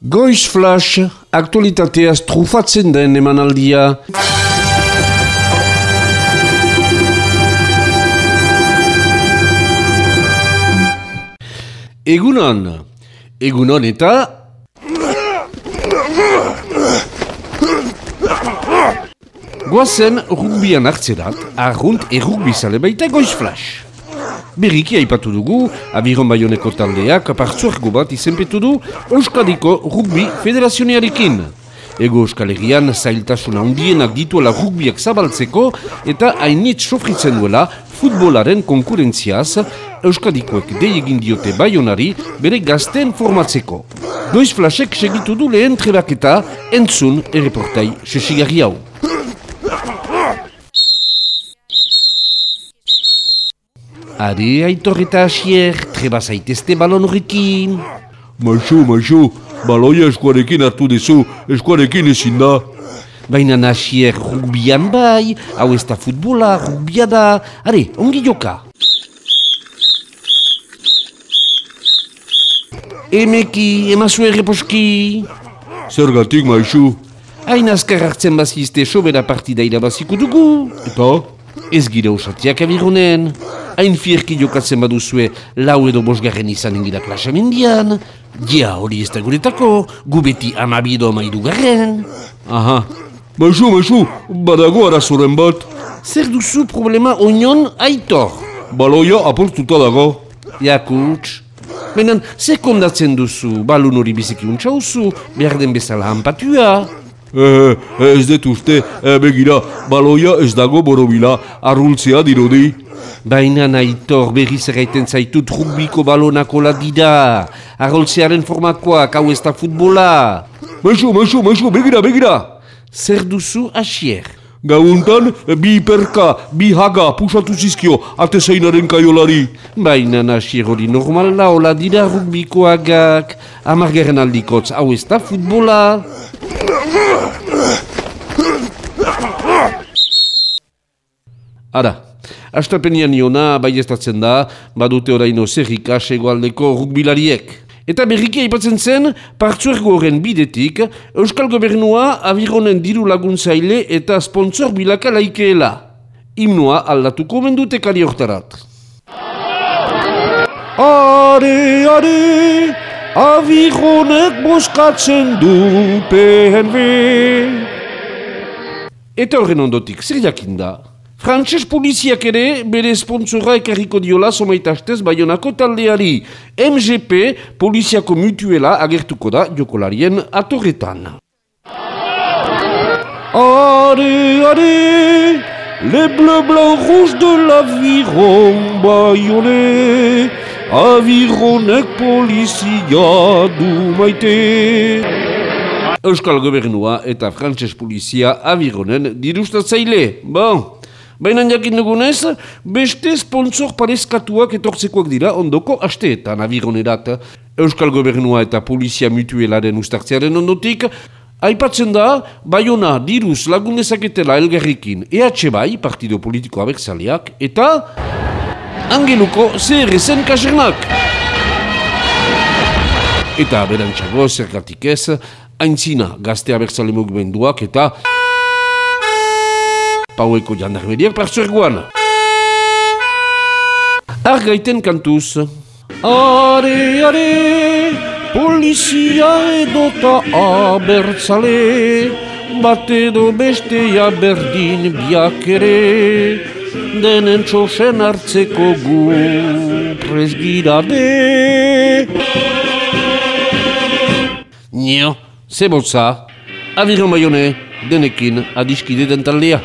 Goiz Flash, aktualitateaz trufatzen den emanaldia. Egunon, egunon eta... Goazen rugbian hartzerat, arrunt errugbizale baita Goiz Flash. Berriki aipatu dugu, abiron baioneko taldeak partzuergo bat izenpetu du Euskadiko Rugbi Federazionearekin. Ego Euskal Herrian zailtasuna handienak dituela rugbiak zabaltzeko eta hainit sofritzen duela futbolaren konkurentziaz Euskadikoek dei egin diote baionari bere gazten formatzeko. Goiz Flasek segitu du lehen trebaketa entzun erreportai sesigarri hau. Are, aitor eta asier, treba zaitezte balon horrekin. Maixo, maixo, baloia eskuarekin hartu dezu, eskuarekin ezin da. Baina asier rugbian bai, hau ez da futbola, rugbia da. Are, ongi joka. Emeki, emazu erreposki. Zergatik, maixo. Hain azkar hartzen bazizte sobera partida irabaziko dugu. Eta? Ez gira usatiak abirunen. Hain fierki jokatzen baduzue lau edo bosgarren izan ingira klasamendian. Dia hori ez da guretako, gu beti amabido amaidu garren. Aha. Maixo, maixo, badago arazoren bat. Zer duzu problema onion aitor? Baloia aportuta dago. Jakuts. Benen, zer kondatzen duzu, balun hori biziki untxauzu, behar den bezala hanpatua. Eh, ez dut uste, eh, begira, baloia ez dago borobila, arrultzea dirudi. Baina aitor berriz erraiten zaitut rugbiko balonako ladida. Arroltzearen formakoak, hau ez da futbola. Maixo, maixo, maixo, begira, begira. Zer duzu asier? Gauntan, bi perka, bi haga, pusatu zizkio, ate zeinaren kaiolari. Baina asier hori normala, hola dira rugbikoagak. Amargaren aldikotz, hau ez da futbola. Ara, astapenian niona baiestatzen da, badute oraino zerrika segoaldeko rugbilariek. Eta berriki aipatzen zen, partzuergo horren bidetik, Euskal Gobernua abironen diru laguntzaile eta sponsor bilaka laikeela. Himnoa aldatuko mendute kari hortarat. Are, are, abironek boskatzen du PNV. Eta horren ondotik, zer jakinda? Frantses poliziak ere bere sponsora ekarriko diola somaitastez baionako taldeari. MGP poliziako mutuela agertuko da jokolarien atorretan. Are, are, le bleu blanc rouge de l'aviron baionne, avironek polizia du maite. Euskal Gobernua eta Frantses polizia avironen dirustatzaile. Bon. Baina jakin dugunez, beste sponsor parezkatuak etortzekoak dira ondoko asteetan abironerat. Euskal Gobernua eta Polizia Mutuelaren ustartzearen ondotik, aipatzen da, Bayona diruz lagundezaketela elgarrikin EH bai, partido politiko abertzaleak, eta Angeluko CRSN kasernak. Eta berantxago, zergatik ez, aintzina gazte abertzale mugimenduak eta paueko jandarmeriak partzuergoan. Argaiten kantuz. Are, are, polizia edota abertzale, bat edo bestea berdin biak ere, denen txosen hartzeko gu presgirade. Nio, zebotza, abiron baione, denekin adiskide den taldea.